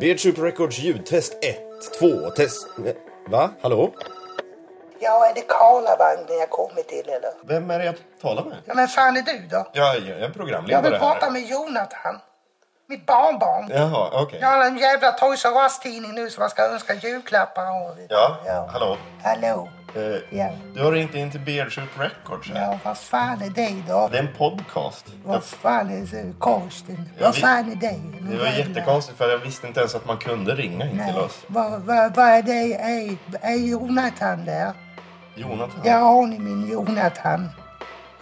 Beardsoup Records ljudtest 1, 2, test... Va? Hallå? Ja, är det Karlavagnen jag kommit till eller? Vem är det jag talar med? Ja, men fan är du då? Ja, jag är programledare Jag vill här. prata med Jonathan. Mitt barnbarn. Jaha, okej. Jag har en jävla Toys R Us-tidning nu som man ska önska julklappar och... Ja, ja. hallå? Hallå? Eh, Ja. Du har ringt in till Beardsoup Records här. Ja, vad fan är det då? Det är en podcast. Vad fan är det? Konsten? Ja, Vad vi- fan är det? Det var jättekonstigt för jag visste inte ens att man kunde ringa in till Nej. oss. Vad, vad, vad är det? Är, är Jonathan där? Jonathan. Ja, har ni min Jonathan?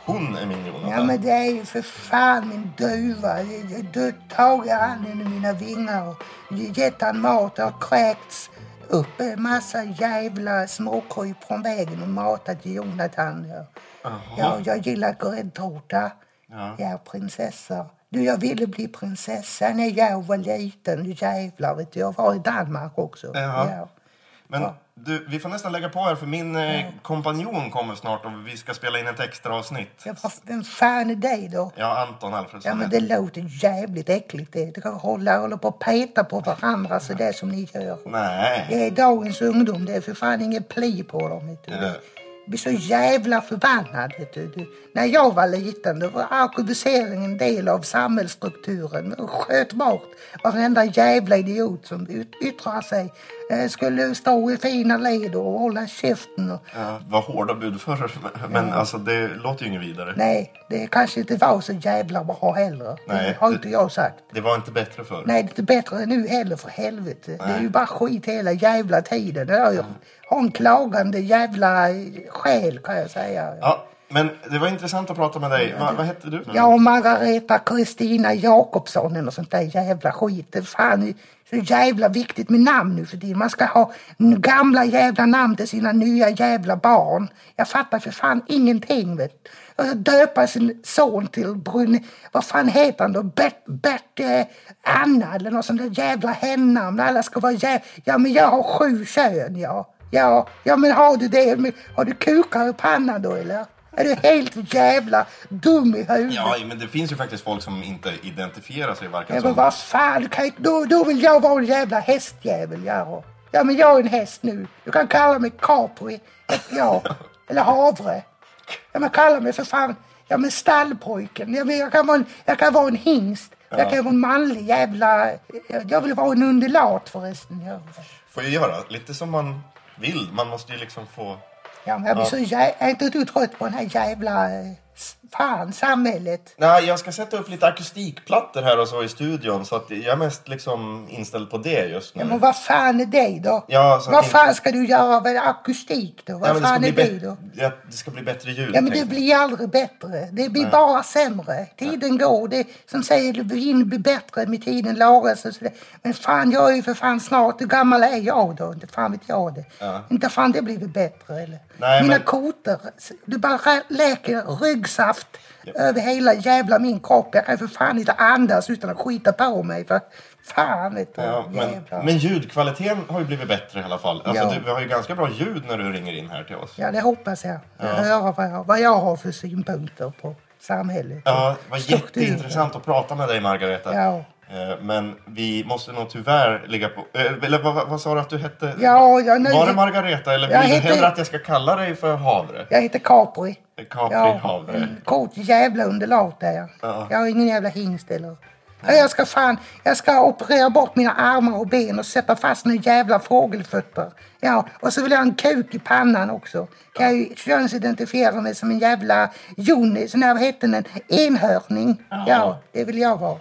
Hon är min Jonathan. Ja men det är ju för fan min duva. Har tagit han under mina vingar och gett han mat. Har kräkts upp en massa jävla småkryp från vägen och matat Jonathan. Ja. Ja, jag gillar gräddtårta. Ja. Ja, prinsessor. Du, jag ville bli prinsessa när jag var liten. Du jävlar, vet du. Jag var i Danmark också. Jaha. Ja. Men Ja. Du, vi får nästan lägga på här för min eh, kompanjon kommer snart och vi ska spela in ett extra avsnitt. Ja, vad- vem fan är det då? Ja, Anton Alfredsson. Ja, men det låter jävligt äckligt det. Kan hålla, hålla på och peta på varandra så det som ni gör. Nej. Det är dagens ungdom. Det är för fan ingen pli på dem. Du. Ja. Blir så jävla förbannad. Vet du. När jag var liten då var alkoholisering en del av samhällsstrukturen. Och sköt bort varenda jävla idiot som yttrar sig. Eh, skulle stå i fina led och hålla käften. Och, Ja, vad hårda bud förr. Men alltså det låter ju inget vidare. nej, det kanske inte var så jävla bra heller. Nej, det har inte jag sagt. Det var inte bättre förr. Nej, det är inte bättre nu heller för helvete. Det är ju bara skit hela jävla tiden. Jag har en klagande jävla själ kan jag säga. Ja, men det var intressant att prata med dig. Va, vad hette du? Jag och Margareta Kristina Jakobsson eller sånt där jävla skit. Det är fan så jävla viktigt med namn nu för tiden. Man ska ha gamla jävla namn till sina nya jävla barn. Jag fattar för fan ingenting vet döpa sin son till Brun... Vad fan heter han då? Bert... Bert eh, Anna eller något sånt där jävla hennamn. Alla ska vara jä... Ja men jag har sju kön ja. Ja, ja men har du det? Men Har du kukar i pannan då eller? Är du helt jävla dum i huvudet? Ja, men det finns ju faktiskt folk som inte identifierar sig varken Ja, som... men vad fan, du kan, ju- då, då vill jag vara en jävla hästjävel. Ja. ja, men jag är en häst nu. Du kan kalla mig Capri. Ja, eller Havre. Ja, men kalla mig för fan, ja men stallpojken. Ja, men jag, kan vara en, jag kan vara en hingst. Jag kan vara en manlig jävla... Jag, jag vill vara en undulat förresten. Ja, Får ju göra lite som man vill. Man måste ju liksom få... ja men jag blir så jä... Är inte du trött på den här jävla... Fan, samhället. Nej, jag ska sätta upp lite akustikplattor här och så i studion. Så att jag är mest liksom inställd på det just nu. Ja, men vad fan är det då? Ja, så vad inte- fan ska du göra med akustik då? Vad Ja, ska fan bli är det då? ja, det ska bli bättre ljud. Ja, men det blir aldrig bättre. Det blir bara sämre. Tiden går. Det som säger det blir blir bättre med tiden lagas och sådär. Men fan, jag är ju för fan snart. Hur gammal är jag då? Inte fan vet jag det. Inte fan det blir bättre eller? Nej, Mina men- kotor. Du bara läker ryggsaft över hela jävla min kropp. Jag kan för fan inte andas utan att skita på mig. För fan vet du. Ja, men, men ljudkvaliteten har ju blivit bättre i alla fall. Alltså, Ja. du, vi har ju ganska bra ljud när du ringer in här till oss. Ja, det hoppas jag. Jag höra vad jag, vad jag har för synpunkter på samhället. Ja, det var jätteintressant att prata med dig Margareta. Ja. Eh, Men vi måste nog tyvärr ligga på... eh, Eller vad, vad, sa du att du hette? Ja, jag nu- Var det Margareta eller vill Jag du heter- hellre att jag ska kalla dig för Havre? Jag heter Capri. Capri Ja, Havre. kort jävla underlat är jag. Ja. Jag har ingen jävla hingst eller... Ja, jag ska fan, jag ska operera bort mina armar och ben och sätta fast några jävla fågelfötter. Ja, och så vill jag ha en kuk i pannan också. Kan jag ju könsidentifiera mig som en jävla Joni, sån här, vad heter den, enhörning. Ja, det vill jag vara.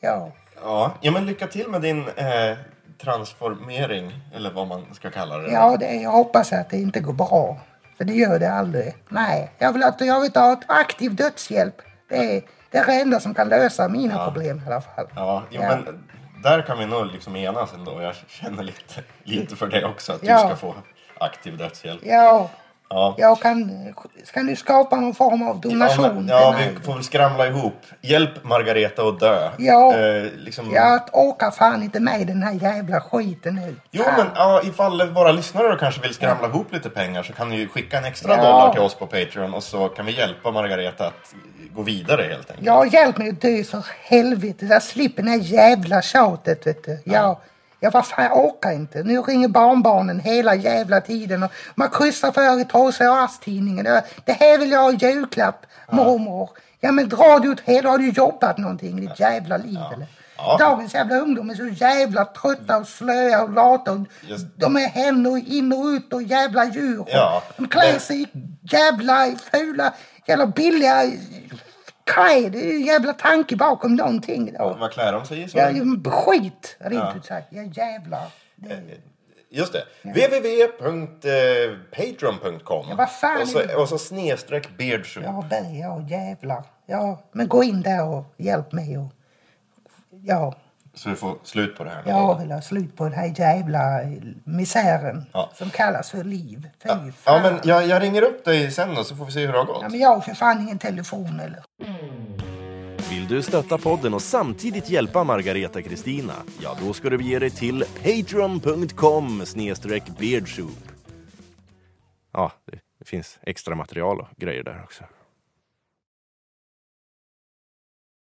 Ja. Ja. ja, men lycka till med din eh, transformering, eller vad man ska kalla det. Ja, det, jag hoppas att det inte går bra. För det gör det aldrig. Nej, jag vill, att, jag vill ha ett aktiv dödshjälp. Det är det är det enda som kan lösa mina problem i alla fall. Ja, jo, Ja. men där kan vi nog liksom enas ändå. Jag känner lite, lite för det också, att Ja. du ska få aktiv dödshjälp. Ja, Ja. jag kan... Ska du skapa någon form av Ja, donation? men, ja, till mig? vi får väl skramla ihop. Hjälp Margareta att dö. Ja. Eh, liksom... Jag orkar fan inte med den här jävla skiten nu. Jo, Fan. men ja, ifall våra lyssnare kanske vill skramla ihop lite pengar så kan ni ju skicka en extra Ja. dollar till oss på Patreon och så kan vi hjälpa Margareta att gå vidare helt enkelt. Ja, hjälp mig att dö för helvete. Jag slipper det här jävla tjatet, vet du. Ja. Ja, vad fan, jag orkar inte. Nu ringer barnbarnen hela jävla tiden och man kryssar för i och Ass-tidningen. Det här vill jag ha i julklapp, mormor. Ja, men dra du åt hela, har du jobbat någonting i ditt jävla liv eller? Ja. Dagens jävla ungdom är så jävla trötta och slöa och lata. Och Just- de är hen och in och ut och jävla djur. Ja. De klär sig i jävla fula, jävla billiga kläder. Det är ju jävla tanke bakom någonting. Då. Vad klär de sig i? Ja, skit, rent Ja. ut sagt. Ja, jävlar. Det, Just det. www.patreon.com Ja, vad fan och, så, det? och så snedstreck beardshow. ja, det, ja, jävlar. Ja, men gå in där och hjälp mig. Och, ja, Så vi får slut på det här. jag vill ha slut på den här jävla misären Ja. som kallas för liv. Fy fan. Ja, men jag, jag ringer upp dig sen då, så får vi se hur det har gått. Ja, men jag har för fan ingen telefon eller. Vill du stötta podden och samtidigt hjälpa Margareta Kristina? Ja, då ska du bege dig till patreon.com beardsoup. Ja, det finns extra material och grejer där också.